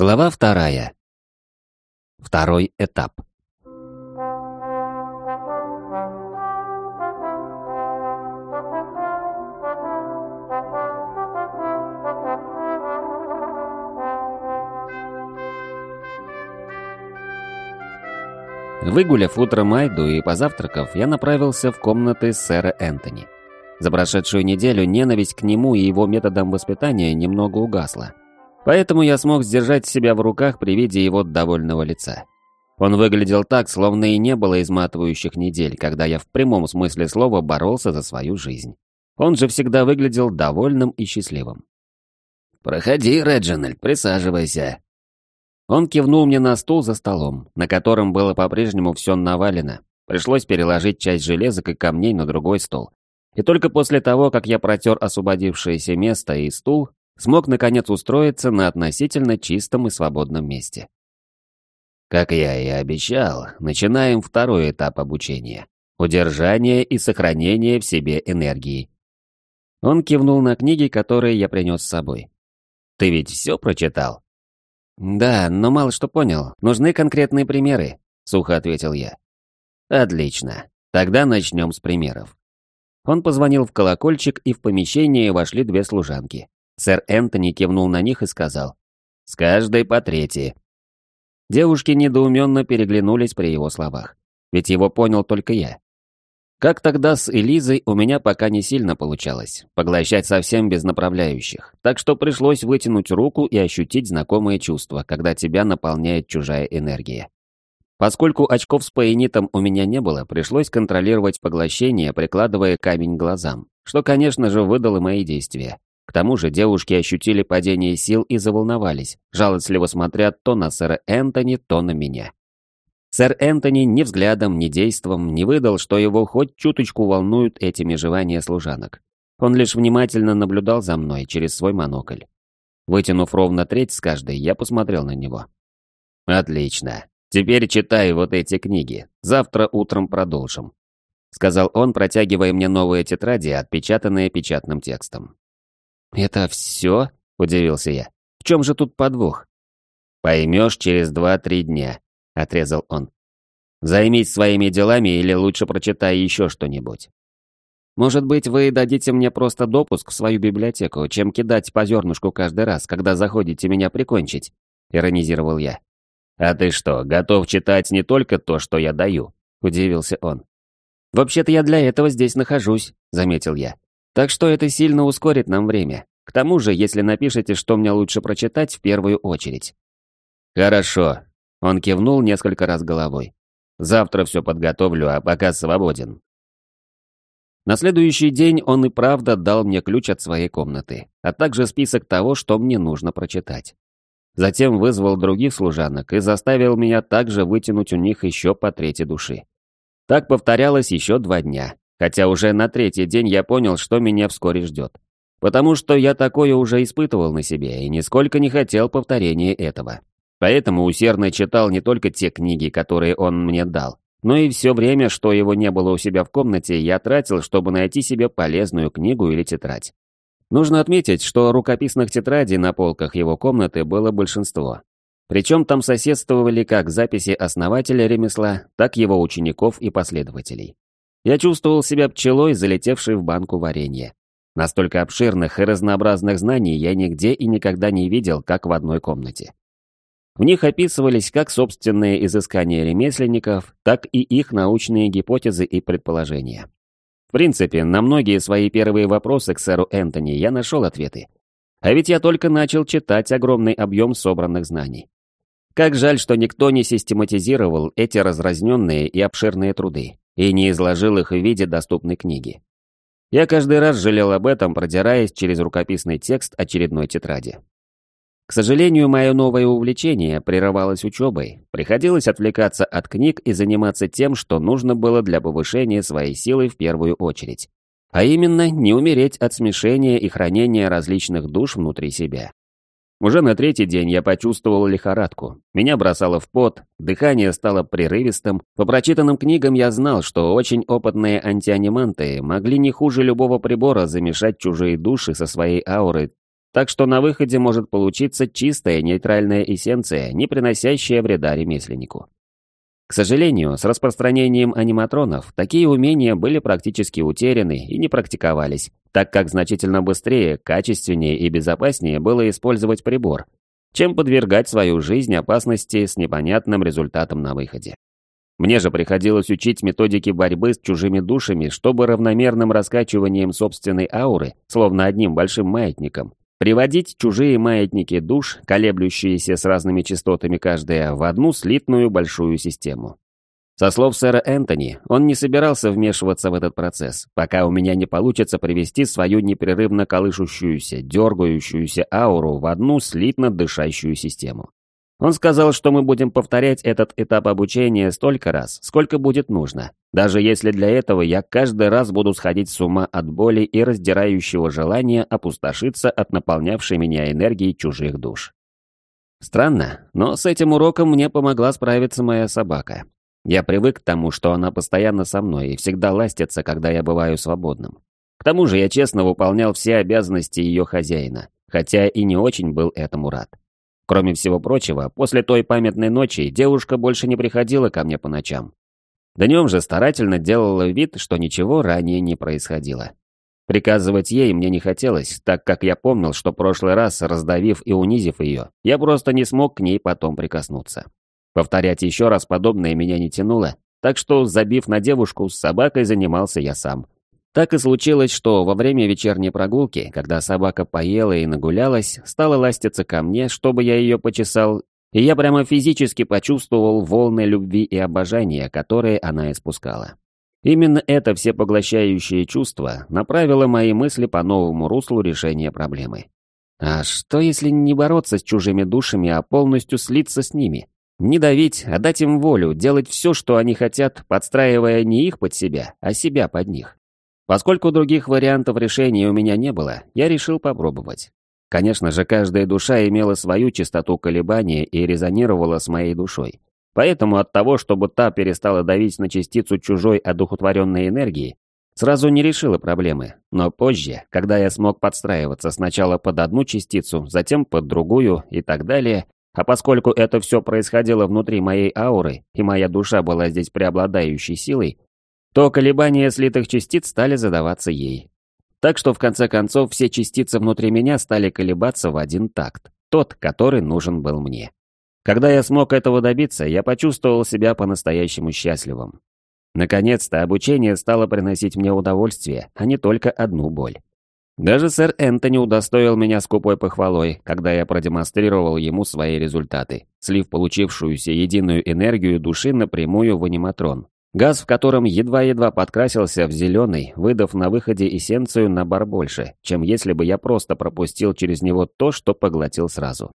Глава вторая. Второй этап. Выгуляв утром Айду и позавтракав, я направился в комнаты сэра Энтони. За прошедшую неделю ненависть к нему и его методам воспитания немного угасла. Поэтому я смог сдержать себя в руках при виде его довольного лица. Он выглядел так, словно и не было изматывающих недель, когда я в прямом смысле слова боролся за свою жизнь. Он же всегда выглядел довольным и счастливым. «Проходи, Реджинальд, присаживайся», он кивнул мне на стул за столом, на котором было по-прежнему все навалено. Пришлось переложить часть железок и камней на другой стол. И только после того, как я протер освободившееся место и стул, смог наконец устроиться на относительно чистом и свободном месте. Как я и обещал, начинаем второй этап обучения. Удержание и сохранение в себе энергии. Он кивнул на книги, которые я принес с собой. Ты ведь все прочитал? «Да, но мало что понял. Нужны конкретные примеры», — сухо ответил я. «Отлично. Тогда начнем с примеров». Он позвонил в колокольчик, и в помещение вошли две служанки. Сэр Энтони кивнул на них и сказал. «С каждой по трети». Девушки недоуменно переглянулись при его словах. Ведь его понял только я. Как тогда с Элизой у меня пока не сильно получалось, поглощать совсем без направляющих, так что пришлось вытянуть руку и ощутить знакомое чувство, когда тебя наполняет чужая энергия. Поскольку очков с паенитом у меня не было, пришлось контролировать поглощение, прикладывая камень глазам, что, конечно же, выдало мои действия. К тому же девушки ощутили падение сил и заволновались, жалостливо смотря то на сэра Энтони, то на меня. Сэр Энтони ни взглядом, ни действом не выдал, что его хоть чуточку волнуют эти межевания служанок. Он лишь внимательно наблюдал за мной через свой монокль. Вытянув ровно треть с каждой, я посмотрел на него. «Отлично. Теперь читай вот эти книги. Завтра утром продолжим», — сказал он, протягивая мне новые тетради, отпечатанные печатным текстом. «Это все?» — удивился я. «В чем же тут подвох?» «Поймешь через два-три дня», отрезал он. «Займись своими делами или лучше прочитай еще что-нибудь». «Может быть, вы дадите мне просто допуск в свою библиотеку, чем кидать по зернышку каждый раз, когда заходите меня прикончить?» — иронизировал я. «А ты что, готов читать не только то, что я даю?» — удивился он. «Вообще-то я для этого здесь нахожусь», — заметил я. «Так что это сильно ускорит нам время. К тому же, если напишите, что мне лучше прочитать в первую очередь». «Хорошо, он кивнул несколько раз головой. «Завтра все подготовлю, а пока свободен». На следующий день он и правда дал мне ключ от своей комнаты, а также список того, что мне нужно прочитать. Затем вызвал других служанок и заставил меня также вытянуть у них еще по трети души. Так повторялось еще два дня, хотя уже на третий день я понял, что меня вскоре ждет. Потому что я такое уже испытывал на себе и нисколько не хотел повторения этого. Поэтому усердно читал не только те книги, которые он мне дал, но и все время, что его не было у себя в комнате, я тратил, чтобы найти себе полезную книгу или тетрадь. Нужно отметить, что рукописных тетрадей на полках его комнаты было большинство. Причем там соседствовали как записи основателя ремесла, так его учеников и последователей. Я чувствовал себя пчелой, залетевшей в банку варенья. Настолько обширных и разнообразных знаний я нигде и никогда не видел, как в одной комнате. В них описывались как собственные изыскания ремесленников, так и их научные гипотезы и предположения. В принципе, на многие свои первые вопросы к сэру Энтони я нашел ответы. А ведь я только начал читать огромный объем собранных знаний. Как жаль, что никто не систематизировал эти разразненные и обширные труды и не изложил их в виде доступной книги. Я каждый раз жалел об этом, продираясь через рукописный текст очередной тетради. К сожалению, мое новое увлечение прерывалось учебой. Приходилось отвлекаться от книг и заниматься тем, что нужно было для повышения своей силы в первую очередь. А именно, не умереть от смешения и хранения различных душ внутри себя. Уже на третий день я почувствовал лихорадку. Меня бросало в пот, дыхание стало прерывистым. По прочитанным книгам я знал, что очень опытные антианиманты могли не хуже любого прибора замешать чужие души со своей аурой так что на выходе может получиться чистая нейтральная эссенция, не приносящая вреда ремесленнику. К сожалению, с распространением аниматронов такие умения были практически утеряны и не практиковались, так как значительно быстрее, качественнее и безопаснее было использовать прибор, чем подвергать свою жизнь опасности с непонятным результатом на выходе. Мне же приходилось учить методики борьбы с чужими душами, чтобы равномерным раскачиванием собственной ауры, словно одним большим маятником, приводить чужие маятники душ, колеблющиеся с разными частотами каждая, в одну слитную большую систему. Со слов сэра Энтони, он не собирался вмешиваться в этот процесс, пока у меня не получится привести свою непрерывно колышущуюся, дергающуюся ауру в одну слитно дышащую систему. Он сказал, что мы будем повторять этот этап обучения столько раз, сколько будет нужно, даже если для этого я каждый раз буду сходить с ума от боли и раздирающего желания опустошиться от наполнявшей меня энергии чужих душ. Странно, но с этим уроком мне помогла справиться моя собака. Я привык к тому, что она постоянно со мной и всегда ластится, когда я бываю свободным. К тому же я честно выполнял все обязанности ее хозяина, хотя и не очень был этому рад. Кроме всего прочего, после той памятной ночи девушка больше не приходила ко мне по ночам. Днем же старательно делала вид, что ничего ранее не происходило. Приказывать ей мне не хотелось, так как я помнил, что прошлый раз, раздавив и унизив ее, я просто не смог к ней потом прикоснуться. Повторять еще раз подобное меня не тянуло, так что, забив на девушку, с собакой занимался я сам – так и случилось, что во время вечерней прогулки, когда собака поела и нагулялась, стала ластиться ко мне, чтобы я ее почесал, и я прямо физически почувствовал волны любви и обожания, которые она испускала. Именно это всепоглощающее чувство направило мои мысли по новому руслу решения проблемы. А что если не бороться с чужими душами, а полностью слиться с ними? Не давить, а дать им волю, делать все, что они хотят, подстраивая не их под себя, а себя под них. Поскольку других вариантов решения у меня не было, я решил попробовать. Конечно же, каждая душа имела свою частоту колебания и резонировала с моей душой. Поэтому от того, чтобы та перестала давить на частицу чужой одухотворенной энергии, сразу не решила проблемы. Но позже, когда я смог подстраиваться сначала под одну частицу, затем под другую и так далее, а поскольку это все происходило внутри моей ауры, и моя душа была здесь преобладающей силой, то колебания слитых частиц стали задаваться ей. Так что в конце концов все частицы внутри меня стали колебаться в один такт, тот, который нужен был мне. Когда я смог этого добиться, я почувствовал себя по-настоящему счастливым. Наконец-то обучение стало приносить мне удовольствие, а не только одну боль. Даже сэр Энтони удостоил меня скупой похвалой, когда я продемонстрировал ему свои результаты, слив получившуюся единую энергию души напрямую в аниматрон, Газ в котором едва-едва подкрасился в зеленый, выдав на выходе эссенцию на бар больше, чем если бы я просто пропустил через него то, что поглотил сразу.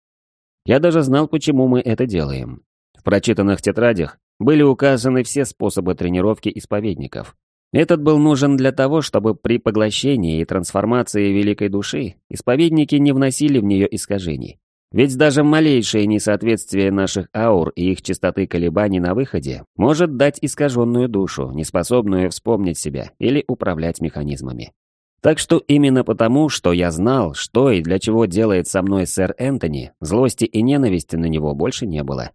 Я даже знал, почему мы это делаем. В прочитанных тетрадях были указаны все способы тренировки исповедников. Этот был нужен для того, чтобы при поглощении и трансформации великой души исповедники не вносили в нее искажений, ведь даже малейшее несоответствие наших аур и их частоты колебаний на выходе может дать искаженную душу, неспособную вспомнить себя или управлять механизмами. Так что именно потому, что я знал, что и для чего делает со мной сэр Энтони, злости и ненависти на него больше не было.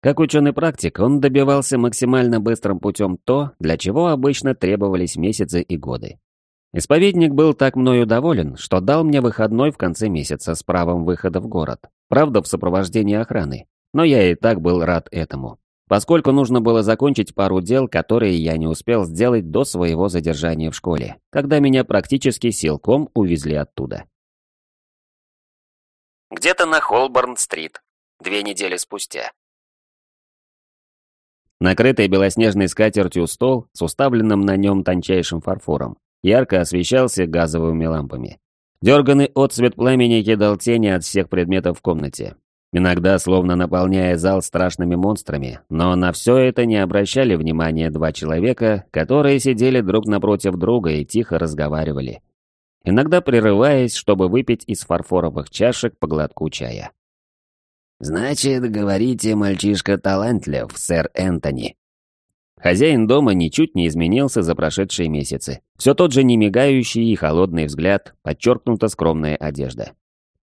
Как ученый-практик, он добивался максимально быстрым путем то, для чего обычно требовались месяцы и годы. Исповедник был так мною доволен, что дал мне выходной в конце месяца с правом выхода в город. Правда, в сопровождении охраны. Но я и так был рад этому. Поскольку нужно было закончить пару дел, которые я не успел сделать до своего задержания в школе, когда меня практически силком увезли оттуда. Где-то на Холборн-стрит. Две недели спустя. Накрытый белоснежной скатертью стол с уставленным на нем тончайшим фарфором ярко освещался газовыми лампами. Дерганный отцвет пламени кидал тени от всех предметов в комнате. Иногда словно наполняя зал страшными монстрами, но на все это не обращали внимания два человека, которые сидели друг напротив друга и тихо разговаривали. Иногда прерываясь, чтобы выпить из фарфоровых чашек по глотку чая. «Значит, говорите, мальчишка талантлив, сэр Энтони», Хозяин дома ничуть не изменился за прошедшие месяцы. Все тот же немигающий и холодный взгляд, подчеркнута скромная одежда.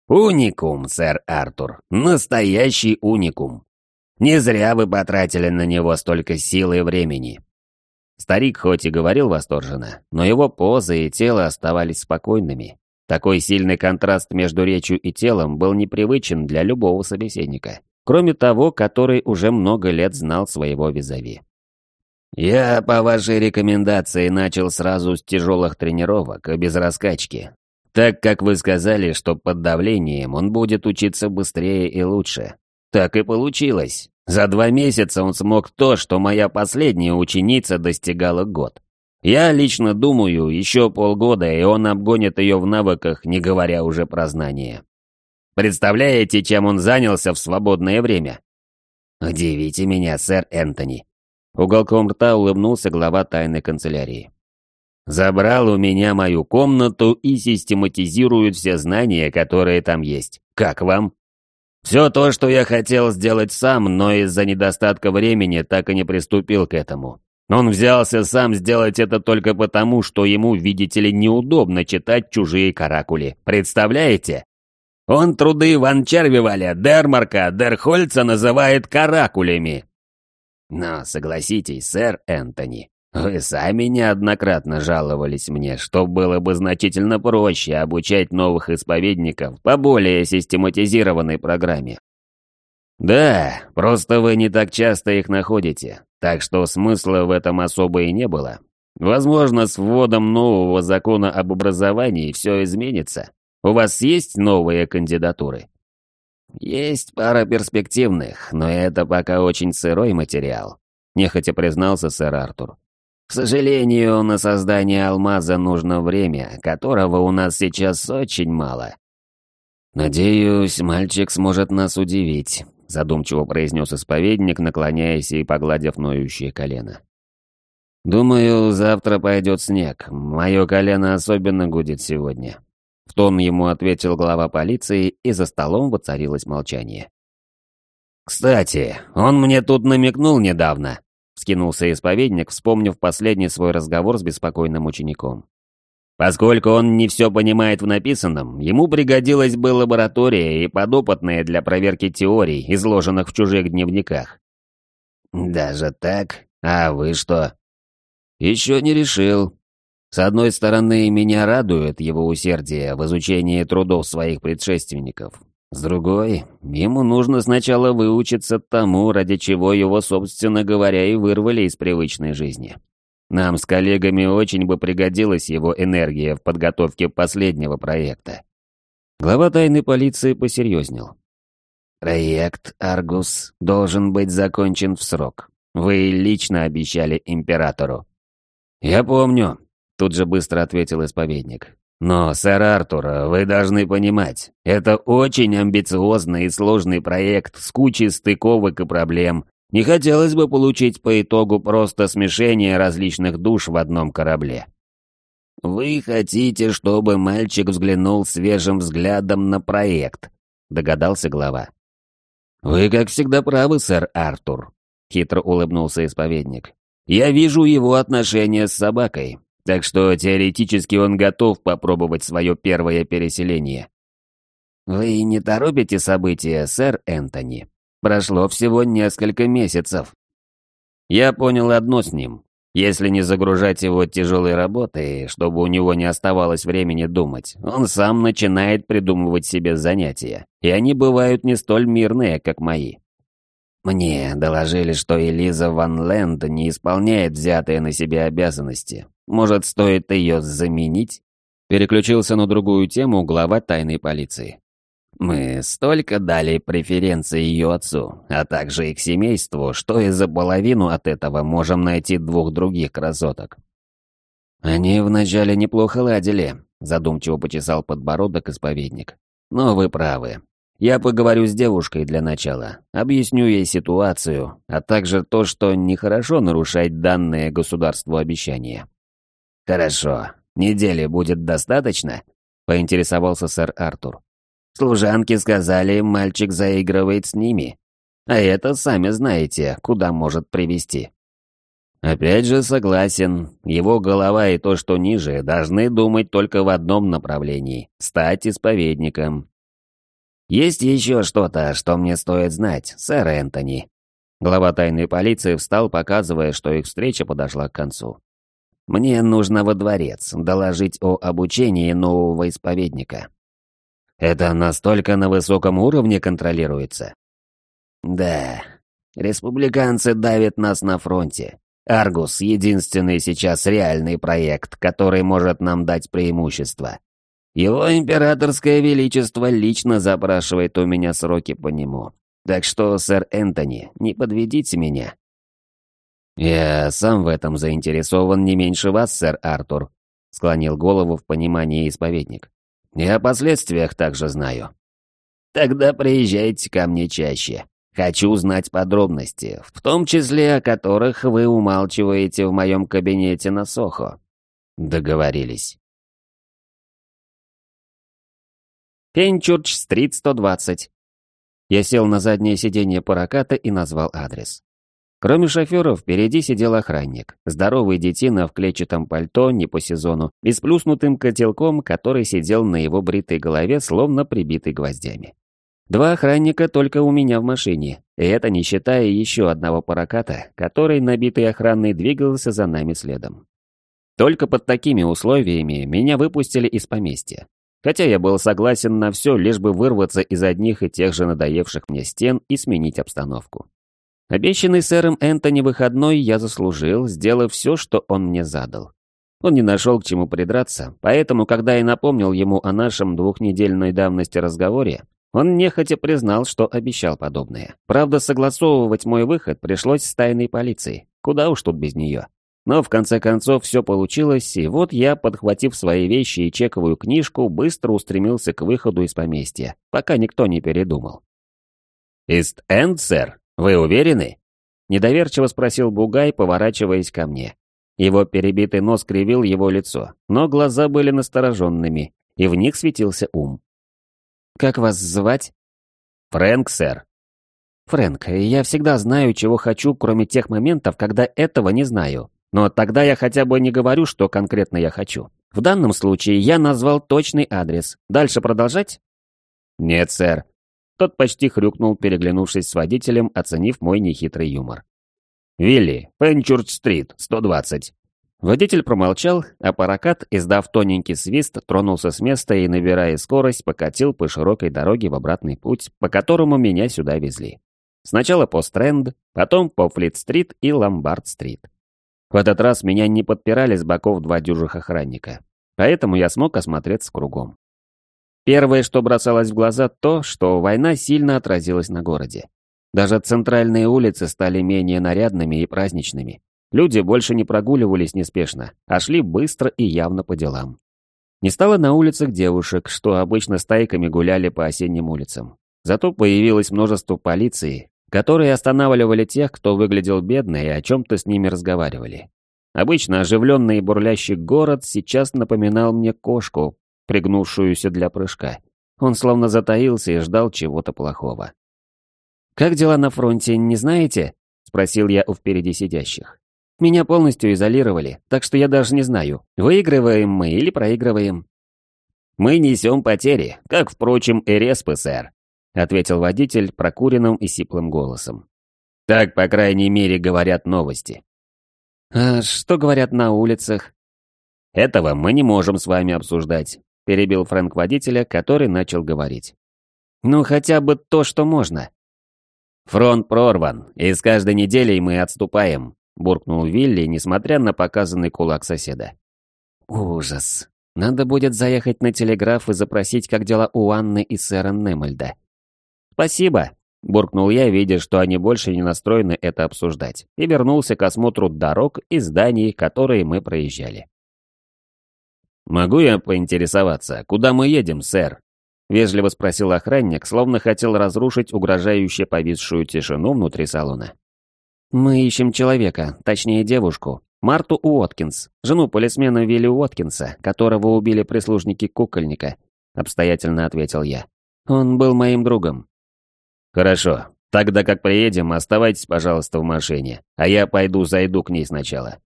«Уникум, сэр Артур, настоящий уникум. Не зря вы потратили на него столько сил и времени». Старик хоть и говорил восторженно, но его поза и тело оставались спокойными. Такой сильный контраст между речью и телом был непривычен для любого собеседника, кроме того, который уже много лет знал своего визави. «Я, по вашей рекомендации, начал сразу с тяжелых тренировок, без раскачки, так как вы сказали, что под давлением он будет учиться быстрее и лучше. Так и получилось. За два месяца он смог то, что моя последняя ученица достигала год. Я лично думаю, еще полгода, и он обгонит ее в навыках, не говоря уже про знания. Представляете, чем он занялся в свободное время? Удивите меня, сэр Энтони. Уголком рта улыбнулся глава тайной канцелярии. Забрал у меня мою комнату и систематизирует все знания, которые там есть. Как вам? Все то, что я хотел сделать сам, но из-за недостатка времени так и не приступил к этому. Он взялся сам сделать это только потому, что ему, видите ли, неудобно читать чужие каракули. Представляете? Он труды Ван Червиваля, Дермарка, Дерхольца называет каракулями. Но согласитесь, сэр Энтони, вы сами неоднократно жаловались мне, что было бы значительно проще обучать новых исповедников по более систематизированной программе. Да, просто вы не так часто их находите, так что смысла в этом особо и не было. Возможно, с вводом нового закона об образовании все изменится. У вас есть новые кандидатуры? Есть пара перспективных, но это пока очень сырой материал, нехотя признался сэр Артур. К сожалению, на создание алмаза нужно время, которого у нас сейчас очень мало. «Надеюсь, мальчик сможет нас удивить», — задумчиво произнес исповедник, наклоняясь и погладив ноющее колено. «Думаю, завтра пойдет снег. Мое колено особенно гудит сегодня». В тон ему ответил глава полиции, и за столом воцарилось молчание. «Кстати, он мне тут намекнул недавно», Скинулся исповедник, вспомнив последний свой разговор с беспокойным учеником. Поскольку он не все понимает в написанном, ему пригодилась бы лаборатория и подопытные для проверки теорий, изложенных в чужих дневниках. «Даже так? А вы что?» «Еще не решил. С одной стороны, меня радует его усердие в изучении трудов своих предшественников. С другой, ему нужно сначала выучиться тому, ради чего его, собственно говоря, и вырвали из привычной жизни. Нам с коллегами очень бы пригодилась его энергия в подготовке последнего проекта. Глава тайной полиции посерьезнел. «Проект «Аргус» должен быть закончен в срок. Вы лично обещали императору». «Я помню», — тут же быстро ответил исповедник. Но, сэр Артур, вы должны понимать, это очень амбициозный и сложный проект с кучей стыковок и проблем. Не хотелось бы получить по итогу просто смешение различных душ в одном корабле. «Вы хотите, чтобы мальчик взглянул свежим взглядом на проект», — догадался глава. «Вы, как всегда, правы, сэр Артур», — хитро улыбнулся исповедник. «Я вижу его отношения с собакой. Так что теоретически он готов попробовать свое первое переселение. Вы не торопите события, сэр Энтони. Прошло всего несколько месяцев. Я понял одно с ним. Если не загружать его тяжелой работой, чтобы у него не оставалось времени думать, он сам начинает придумывать себе занятия, и они бывают не столь мирные, как мои. Мне доложили, что Элиза Ван Ленд не исполняет взятые на себя обязанности, может, стоит ее заменить?» Переключился на другую тему глава тайной полиции. «Мы столько дали преференции ее отцу, а также их семейству, что и за половину от этого можем найти двух других красоток». «Они вначале неплохо ладили», — задумчиво почесал подбородок исповедник. «Но вы правы. Я поговорю с девушкой для начала, объясню ей ситуацию, а также то, что нехорошо нарушать данное государству обещания. «Хорошо. Недели будет достаточно?» — поинтересовался сэр Артур. «Служанки сказали, мальчик заигрывает с ними. А это, сами знаете, куда может привести». Опять же согласен, его голова и то, что ниже, должны думать только в одном направлении – стать исповедником. Есть еще что-то, что мне стоит знать, сэр Энтони. Глава тайной полиции встал, показывая, что их встреча подошла к концу. Мне нужно во дворец доложить о обучении нового исповедника. Это настолько на высоком уровне контролируется? Да. Республиканцы давят нас на фронте. Аргус — единственный сейчас реальный проект, который может нам дать преимущество. Его императорское величество лично запрашивает у меня сроки по нему. Так что, сэр Энтони, не подведите меня. Я сам в этом заинтересован не меньше вас, сэр Артур, склонил голову в понимании исповедник. И о последствиях также знаю. Тогда приезжайте ко мне чаще. Хочу знать подробности, в том числе о которых вы умалчиваете в моем кабинете на Сохо. Договорились. Пенчурч-стрит, 120. Я сел на заднее сиденье параката и назвал адрес. Кроме шофера, впереди сидел охранник. Здоровый детина в клетчатом пальто, не по сезону, и с плюснутым котелком, который сидел на его бритой голове, словно прибитый гвоздями. Два охранника только у меня в машине, и это не считая еще одного параката, который, набитый охраной, двигался за нами следом. Только под такими условиями меня выпустили из поместья. Хотя я был согласен на все, лишь бы вырваться из одних и тех же надоевших мне стен и сменить обстановку. Обещанный сэром Энтони выходной я заслужил, сделав все, что он мне задал. Он не нашел к чему придраться, поэтому, когда я напомнил ему о нашем двухнедельной давности разговоре, он нехотя признал, что обещал подобное. Правда, согласовывать мой выход пришлось с тайной полицией. Куда уж тут без нее. Но в конце концов все получилось, и вот я, подхватив свои вещи и чековую книжку, быстро устремился к выходу из поместья, пока никто не передумал. «Ист-Энд, сэр, вы уверены?» Недоверчиво спросил Бугай, поворачиваясь ко мне. Его перебитый нос кривил его лицо, но глаза были настороженными, и в них светился ум. «Как вас звать?» «Фрэнк, сэр». «Фрэнк, я всегда знаю, чего хочу, кроме тех моментов, когда этого не знаю. Но тогда я хотя бы не говорю, что конкретно я хочу. В данном случае я назвал точный адрес. Дальше продолжать?» «Нет, сэр». Тот почти хрюкнул, переглянувшись с водителем, оценив мой нехитрый юмор. «Вилли, Пенчурч-стрит, 120. Водитель промолчал, а паракат, издав тоненький свист, тронулся с места и, набирая скорость, покатил по широкой дороге в обратный путь, по которому меня сюда везли. Сначала по Стрэнд, потом по Флит-стрит и Ломбард-стрит. В этот раз меня не подпирали с боков два дюжих охранника, поэтому я смог осмотреться кругом. Первое, что бросалось в глаза, то, что война сильно отразилась на городе. Даже центральные улицы стали менее нарядными и праздничными. Люди больше не прогуливались неспешно, а шли быстро и явно по делам. Не стало на улицах девушек, что обычно стайками гуляли по осенним улицам. Зато появилось множество полиции, которые останавливали тех, кто выглядел бедно и о чем-то с ними разговаривали. Обычно оживленный и бурлящий город сейчас напоминал мне кошку, пригнувшуюся для прыжка. Он словно затаился и ждал чего-то плохого. «Как дела на фронте, не знаете?» — спросил я у впереди сидящих. Меня полностью изолировали, так что я даже не знаю, выигрываем мы или проигрываем. Мы несем потери, как, впрочем, и респы, сэр, ответил водитель прокуренным и сиплым голосом. Так, по крайней мере, говорят новости. А что говорят на улицах? Этого мы не можем с вами обсуждать, перебил Фрэнк водителя, который начал говорить. Ну, хотя бы то, что можно. Фронт прорван, и с каждой неделей мы отступаем, буркнул Вилли, несмотря на показанный кулак соседа. Ужас. Надо будет заехать на телеграф и запросить, как дела у Анны и сэра Немольда. Спасибо, буркнул я, видя, что они больше не настроены это обсуждать, и вернулся к осмотру дорог и зданий, которые мы проезжали. «Могу я поинтересоваться, куда мы едем, сэр?» — вежливо спросил охранник, словно хотел разрушить угрожающе повисшую тишину внутри салона. «Мы ищем человека, точнее девушку, Марту Уоткинс, жену полисмена Вилли Уоткинса, которого убили прислужники кукольника», — обстоятельно ответил я. «Он был моим другом». «Хорошо. Тогда как приедем, оставайтесь, пожалуйста, в машине, а я пойду зайду к ней сначала».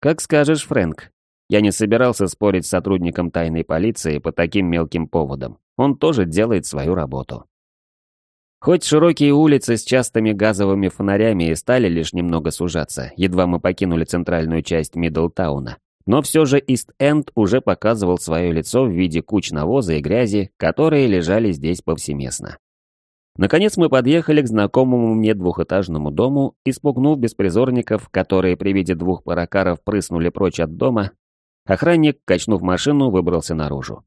«Как скажешь, Фрэнк». Я не собирался спорить с сотрудником тайной полиции по таким мелким поводам. Он тоже делает свою работу. Хоть широкие улицы с частыми газовыми фонарями и стали лишь немного сужаться, едва мы покинули центральную часть Миддлтауна, но все же Ист-Энд уже показывал свое лицо в виде куч навоза и грязи, которые лежали здесь повсеместно. Наконец мы подъехали к знакомому мне двухэтажному дому и, спугнув беспризорников, которые при виде двух паракаров прыснули прочь от дома, охранник, качнув машину, выбрался наружу.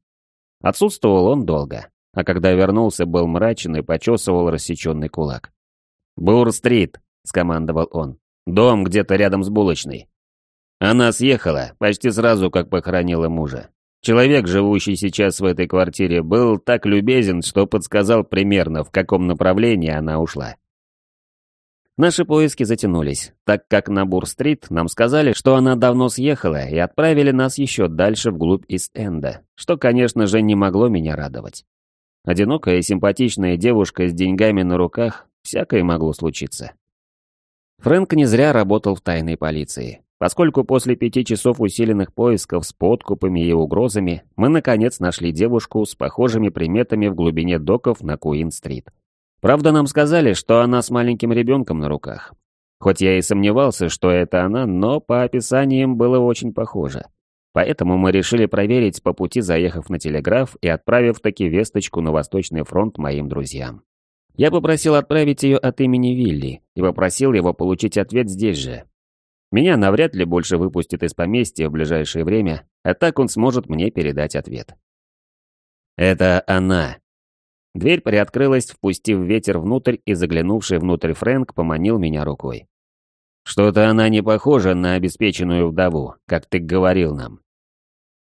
Отсутствовал он долго а когда вернулся, был мрачен и почесывал рассеченный кулак. «Бур-стрит», — скомандовал он. «Дом где-то рядом с булочной». Она съехала, почти сразу, как похоронила мужа. Человек, живущий сейчас в этой квартире, был так любезен, что подсказал примерно, в каком направлении она ушла. Наши поиски затянулись, так как на Бур-стрит нам сказали, что она давно съехала и отправили нас еще дальше вглубь Ист-Энда, что, конечно же, не могло меня радовать. Одинокая и симпатичная девушка с деньгами на руках, всякое могло случиться. Фрэнк не зря работал в тайной полиции, поскольку после пяти часов усиленных поисков с подкупами и угрозами мы наконец нашли девушку с похожими приметами в глубине доков на Куин-стрит. Правда, нам сказали, что она с маленьким ребенком на руках. Хоть я и сомневался, что это она, но по описаниям было очень похоже. Поэтому мы решили проверить по пути, заехав на телеграф и отправив таки весточку на Восточный фронт моим друзьям. Я попросил отправить ее от имени Вилли и попросил его получить ответ здесь же. Меня навряд ли больше выпустят из поместья в ближайшее время, а так он сможет мне передать ответ. Это она. Дверь приоткрылась, впустив ветер внутрь, и заглянувший внутрь Фрэнк поманил меня рукой. Что-то она не похожа на обеспеченную вдову, как ты говорил нам.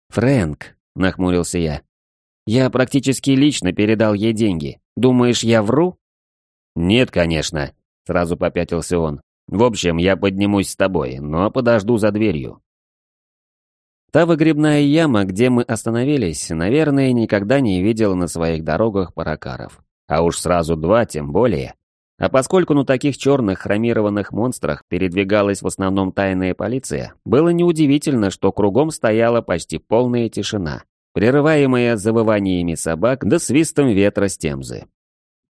«Фрэнк», — нахмурился я, — «я практически лично передал ей деньги. Думаешь, я вру?» «Нет, конечно», — сразу попятился он. «В общем, я поднимусь с тобой, но подожду за дверью». Та выгребная яма, где мы остановились, наверное, никогда не видела на своих дорогах паракаров. А уж сразу два, тем более. А поскольку на таких черных хромированных монстрах передвигалась в основном тайная полиция, было неудивительно, что кругом стояла почти полная тишина, прерываемая завываниями собак да свистом ветра с темзы.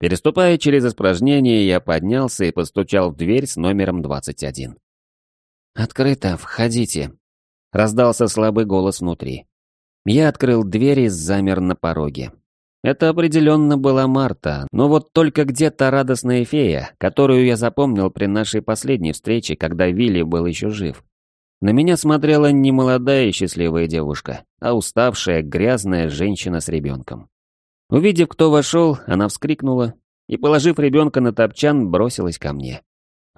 Переступая через испражнение, я поднялся и постучал в дверь с номером 21. «Открыто, входите», — раздался слабый голос внутри. Я открыл дверь и замер на пороге. Это определенно была Марта, но вот только где-то радостная фея, которую я запомнил при нашей последней встрече, когда Вилли был еще жив. На меня смотрела не молодая и счастливая девушка, а уставшая, грязная женщина с ребенком. Увидев, кто вошел, она вскрикнула и, положив ребенка на топчан, бросилась ко мне.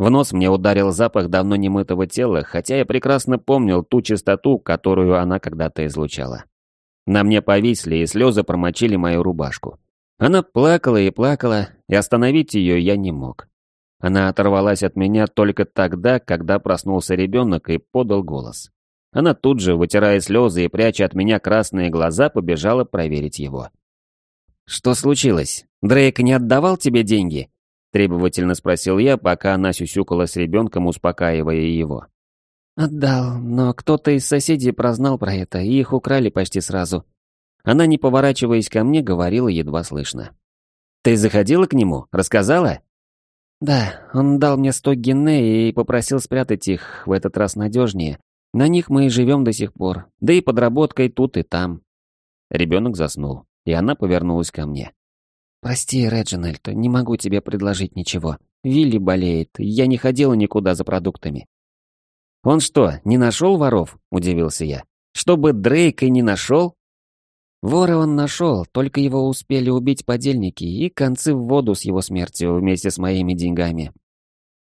В нос мне ударил запах давно немытого тела, хотя я прекрасно помнил ту чистоту, которую она когда-то излучала. На мне повисли, и слезы промочили мою рубашку. Она плакала и плакала, и остановить ее я не мог. Она оторвалась от меня только тогда, когда проснулся ребенок и подал голос. Она тут же, вытирая слезы и пряча от меня красные глаза, побежала проверить его. «Что случилось? Дрейк не отдавал тебе деньги?» Требовательно спросил я, пока она сюсюкала с ребенком, успокаивая его. «Отдал, но кто-то из соседей прознал про это, и их украли почти сразу». Она, не поворачиваясь ко мне, говорила едва слышно. «Ты заходила к нему? Рассказала?» «Да, он дал мне сто генне и попросил спрятать их в этот раз надежнее. На них мы и живем до сих пор, да и подработкой тут и там». Ребенок заснул, и она повернулась ко мне. «Прости, Реджинальд, не могу тебе предложить ничего. Вилли болеет, я не ходила никуда за продуктами. «Он что, не нашел воров?» – удивился я. «Чтобы Дрейк и не нашел?» Вора он нашел, только его успели убить подельники и концы в воду с его смертью вместе с моими деньгами.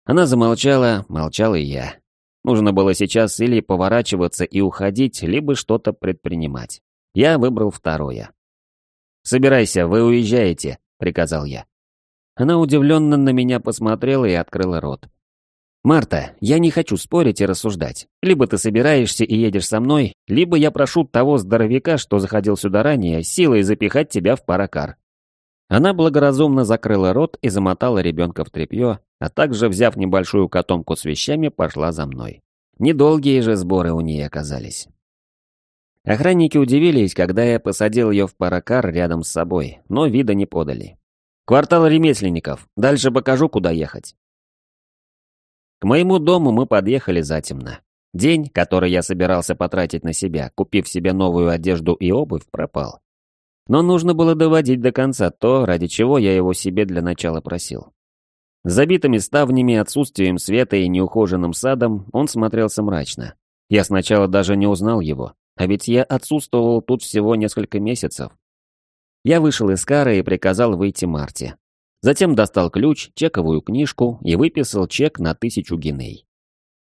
Она замолчала, молчал и я. Нужно было сейчас или поворачиваться и уходить, либо что-то предпринимать. Я выбрал второе. «Собирайся, вы уезжаете», — приказал я. Она удивленно на меня посмотрела и открыла рот. «Марта, я не хочу спорить и рассуждать. Либо ты собираешься и едешь со мной, либо я прошу того здоровяка, что заходил сюда ранее, силой запихать тебя в паракар». Она благоразумно закрыла рот и замотала ребенка в тряпье, а также, взяв небольшую котомку с вещами, пошла за мной. Недолгие же сборы у нее оказались. Охранники удивились, когда я посадил ее в паракар рядом с собой, но вида не подали. «Квартал ремесленников. Дальше покажу, куда ехать». К моему дому мы подъехали затемно. День, который я собирался потратить на себя, купив себе новую одежду и обувь, пропал. Но нужно было доводить до конца то, ради чего я его себе для начала просил. С забитыми ставнями, отсутствием света и неухоженным садом он смотрелся мрачно. Я сначала даже не узнал его, а ведь я отсутствовал тут всего несколько месяцев. Я вышел из кары и приказал выйти Марте. Затем достал ключ, чековую книжку и выписал чек на тысячу геней.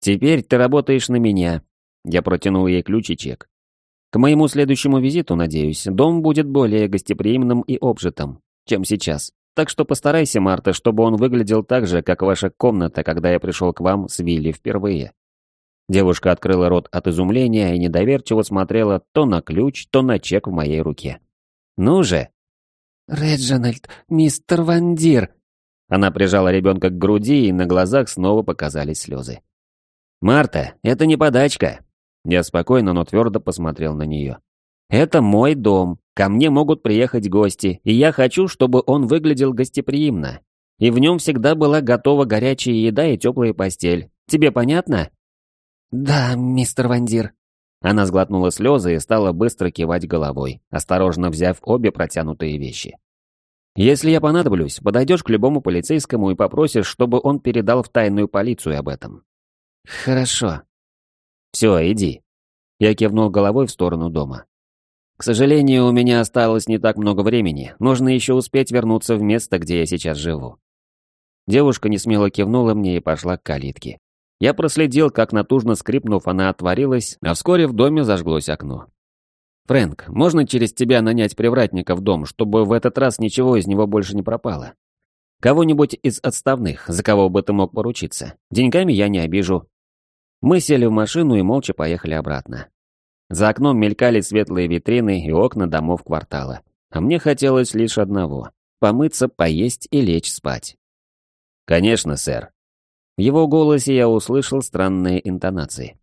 «Теперь ты работаешь на меня». Я протянул ей ключ и чек. К моему следующему визиту, надеюсь, дом будет более гостеприимным и обжитым, чем сейчас. Так что постарайся, Марта, чтобы он выглядел так же, как ваша комната, когда я пришел к вам с Вилли впервые». Девушка открыла рот от изумления и недоверчиво смотрела то на ключ, то на чек в моей руке. «Ну же!» «Реджинальд, мистер Вандир!» Она прижала ребенка к груди, и на глазах снова показались слезы. «Марта, это не подачка!» Я спокойно, но твердо посмотрел на нее. «Это мой дом, ко мне могут приехать гости, и я хочу, чтобы он выглядел гостеприимно. И в нем всегда была готова горячая еда и теплая постель. Тебе понятно?» «Да, мистер Вандир». Она сглотнула слезы и стала быстро кивать головой, осторожно взяв обе протянутые вещи. «Если я понадоблюсь, подойдешь к любому полицейскому и попросишь, чтобы он передал в тайную полицию об этом». «Хорошо». «Все, иди». Я кивнул головой в сторону дома. «К сожалению, у меня осталось не так много времени. Нужно еще успеть вернуться в место, где я сейчас живу». Девушка несмело кивнула мне и пошла к калитке. Я проследил, как натужно скрипнув, она отворилась, а вскоре в доме зажглось окно. «Фрэнк, можно через тебя нанять привратника в дом, чтобы в этот раз ничего из него больше не пропало? Кого-нибудь из отставных, за кого бы ты мог поручиться. Деньгами я не обижу». Мы сели в машину и молча поехали обратно. За окном мелькали светлые витрины и окна домов квартала. А мне хотелось лишь одного — помыться, поесть и лечь спать. «Конечно, сэр», в его голосе я услышал странные интонации.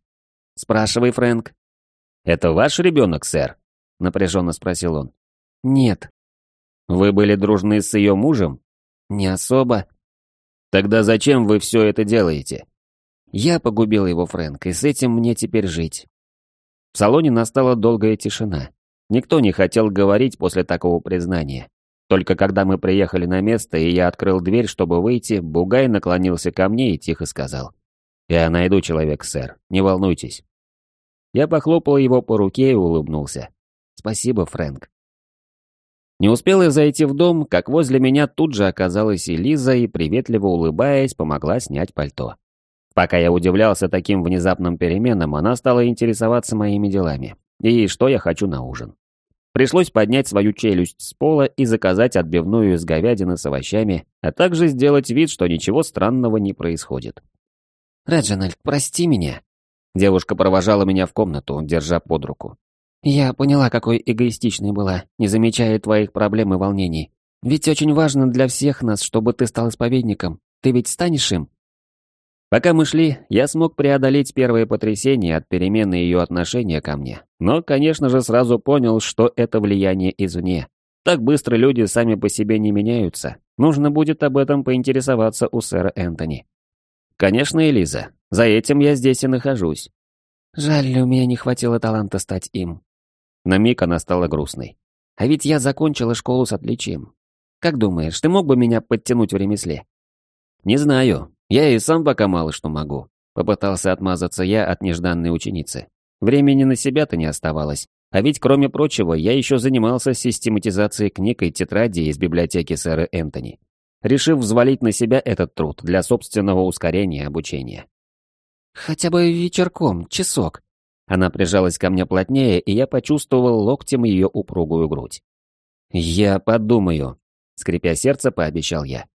«Спрашивай, Фрэнк». «Это ваш ребенок, сэр?» — напряженно спросил он. «Нет». «Вы были дружны с ее мужем?» «Не особо». «Тогда зачем вы все это делаете?» «Я погубил его, Фрэнк, и с этим мне теперь жить». В салоне настала долгая тишина. Никто не хотел говорить после такого признания. Только когда мы приехали на место, и я открыл дверь, чтобы выйти, Бугай наклонился ко мне и тихо сказал. «Я найду человек, сэр, не волнуйтесь». Я похлопал его по руке и улыбнулся. «Спасибо, Фрэнк». Не успел я зайти в дом, как возле меня тут же оказалась и Лиза и, приветливо улыбаясь, помогла снять пальто. Пока я удивлялся таким внезапным переменам, она стала интересоваться моими делами. И что я хочу на ужин. Пришлось поднять свою челюсть с пола и заказать отбивную из говядины с овощами, а также сделать вид, что ничего странного не происходит. «Реджинальд, прости меня». Девушка провожала меня в комнату, держа под руку. «Я поняла, какой эгоистичной была, не замечая твоих проблем и волнений. Ведь очень важно для всех нас, чтобы ты стал исповедником. Ты ведь станешь им?» Пока мы шли, я смог преодолеть первое потрясение от перемены ее отношения ко мне. Но, конечно же, сразу понял, что это влияние извне. Так быстро люди сами по себе не меняются. Нужно будет об этом поинтересоваться у сэра Энтони. Конечно, Элиза, за этим я здесь и нахожусь. Жаль, у меня не хватило таланта стать им. На миг она стала грустной. А ведь я закончила школу с отличием. Как думаешь, ты мог бы меня подтянуть в ремесле? Не знаю, я и сам пока мало что могу. Попытался отмазаться я от нежданной ученицы. Времени на себя-то не оставалось. А ведь, кроме прочего, я еще занимался систематизацией книг и тетрадей из библиотеки сэра Энтони, решив взвалить на себя этот труд для собственного ускорения обучения. «Хотя бы вечерком, часок». Она прижалась ко мне плотнее, и я почувствовал локтем ее упругую грудь. «Я подумаю», — скрипя сердце, пообещал я.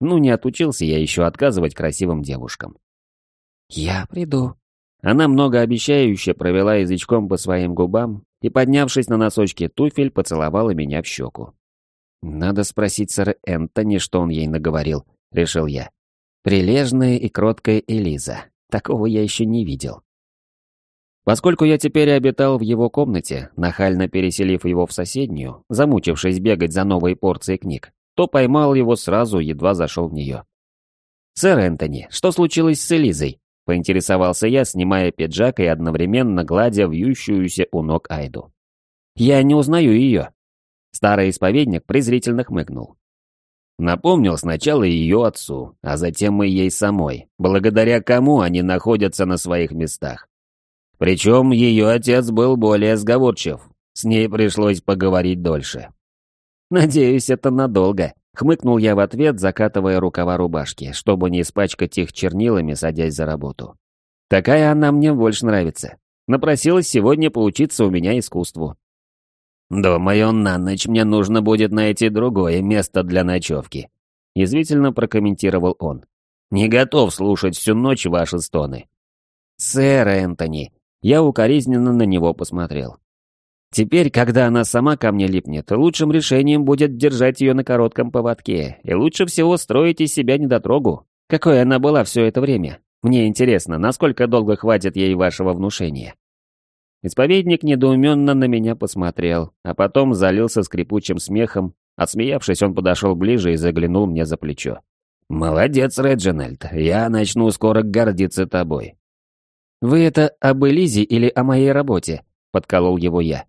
Ну, не отучился я еще отказывать красивым девушкам. «Я приду». Она многообещающе провела язычком по своим губам и, поднявшись на носочки туфель, поцеловала меня в щеку. Надо спросить сэра Энтони, что он ей наговорил, решил я. Прилежная и кроткая Элиза. Такого я еще не видел. Поскольку я теперь обитал в его комнате, нахально переселив его в соседнюю, замучившись бегать за новой порцией книг, то поймал его сразу, едва зашел в нее. «Сэр Энтони, что случилось с Элизой?» — поинтересовался я, снимая пиджак и одновременно гладя вьющуюся у ног Айду. «Я не узнаю ее». Старый исповедник презрительно хмыкнул. Напомнил сначала ее отцу, а затем и ей самой, благодаря кому они находятся на своих местах. Причем ее отец был более сговорчив. С ней пришлось поговорить дольше. «Надеюсь, это надолго», — хмыкнул я в ответ, закатывая рукава рубашки, чтобы не испачкать их чернилами, садясь за работу. «Такая она мне больше нравится. Напросилась сегодня поучиться у меня искусству». «Думаю, на ночь мне нужно будет найти другое место для ночевки», — язвительно прокомментировал он. «Не готов слушать всю ночь ваши стоны». «Сэр Энтони», я укоризненно на него посмотрел. Теперь, когда она сама ко мне липнет, лучшим решением будет держать ее на коротком поводке, и лучше всего строить из себя недотрогу. Какой она была все это время? Мне интересно, насколько долго хватит ей вашего внушения?» Исповедник недоуменно на меня посмотрел, а потом залился скрипучим смехом. Отсмеявшись, он подошел ближе и заглянул мне за плечо. «Молодец, Реджинальд, я начну скоро гордиться тобой. «Вы это об Элизе или о моей работе?» — подколол его я.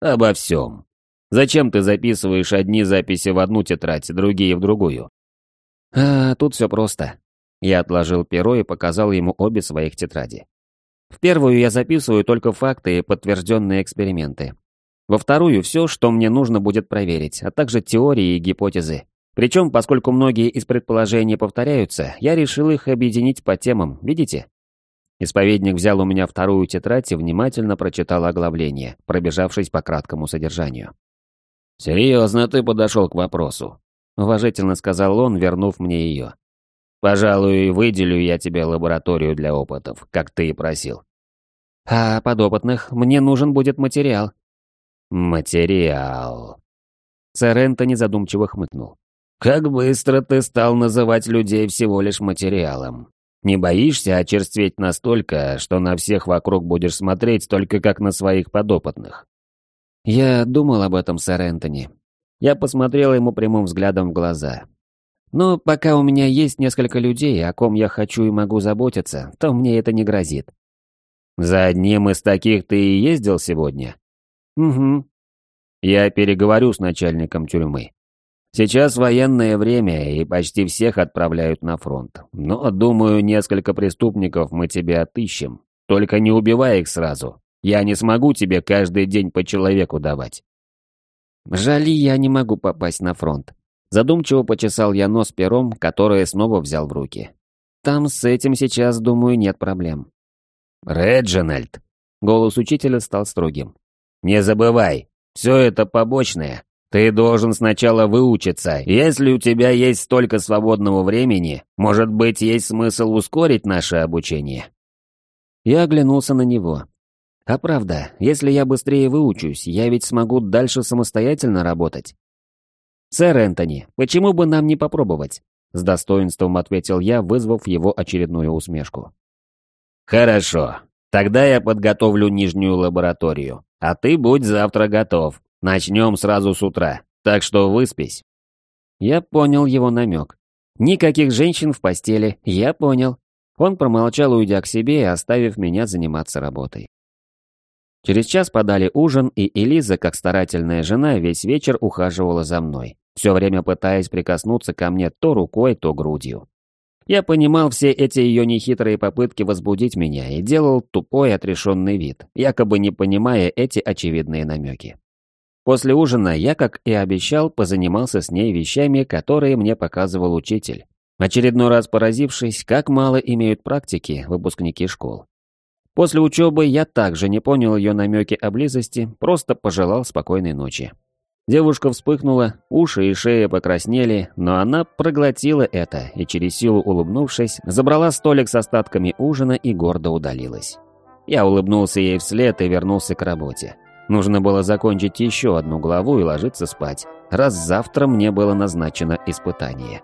«Обо всем. Зачем ты записываешь одни записи в одну тетрадь, другие в другую?» «А, тут все просто». Я отложил перо и показал ему обе своих тетради. В первую я записываю только факты и подтвержденные эксперименты. Во вторую все, что мне нужно будет проверить, а также теории и гипотезы. Причем, поскольку многие из предположений повторяются, я решил их объединить по темам, видите? Исповедник взял у меня вторую тетрадь и внимательно прочитал оглавление, пробежавшись по краткому содержанию. «Серьезно ты подошел к вопросу», — уважительно сказал он, вернув мне ее. «Пожалуй, выделю я тебе лабораторию для опытов, как ты и просил». «А подопытных мне нужен будет материал». «Материал». Сэр Энтони задумчиво хмыкнул. «Как быстро ты стал называть людей всего лишь материалом. Не боишься очерстветь настолько, что на всех вокруг будешь смотреть только как на своих подопытных? Я думал об этом, сэр Энтони. Я посмотрел ему прямым взглядом в глаза. Но пока у меня есть несколько людей, о ком я хочу и могу заботиться, то мне это не грозит. За одним из таких ты и ездил сегодня? Угу. Я переговорю с начальником тюрьмы. Сейчас военное время, и почти всех отправляют на фронт. Но, думаю, несколько преступников мы тебе отыщем. Только не убивай их сразу. Я не смогу тебе каждый день по человеку давать. Жаль, я не могу попасть на фронт. Задумчиво почесал я нос пером, которое снова взял в руки. Там с этим сейчас, думаю, нет проблем. Реджинальд. Голос учителя стал строгим. Не забывай, все это побочное. Ты должен сначала выучиться. Если у тебя есть столько свободного времени, может быть, есть смысл ускорить наше обучение?» Я оглянулся на него. «А правда, если я быстрее выучусь, я ведь смогу дальше самостоятельно работать». «Сэр Энтони, почему бы нам не попробовать?» С достоинством ответил я, вызвав его очередную усмешку. «Хорошо. Тогда я подготовлю нижнюю лабораторию. А ты будь завтра готов. Начнем сразу с утра, так что выспись». Я понял его намек. Никаких женщин в постели, я понял. Он промолчал, уйдя к себе, оставив меня заниматься работой. Через час подали ужин, и Элиза, как старательная жена, весь вечер ухаживала за мной, все время пытаясь прикоснуться ко мне то рукой, то грудью. Я понимал все эти ее нехитрые попытки возбудить меня и делал тупой отрешенный вид, якобы не понимая эти очевидные намеки. После ужина я, как и обещал, позанимался с ней вещами, которые мне показывал учитель, очередной раз поразившись, как мало имеют практики выпускники школ. После учебы я также не понял ее намеки о близости, просто пожелал спокойной ночи. Девушка вспыхнула, уши и шея покраснели, но она проглотила это и, через силу улыбнувшись, забрала столик с остатками ужина и гордо удалилась. Я улыбнулся ей вслед и вернулся к работе. Нужно было закончить еще одну главу и ложиться спать. раз завтра мне было назначено испытание.